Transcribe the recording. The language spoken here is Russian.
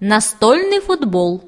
настольный футбол.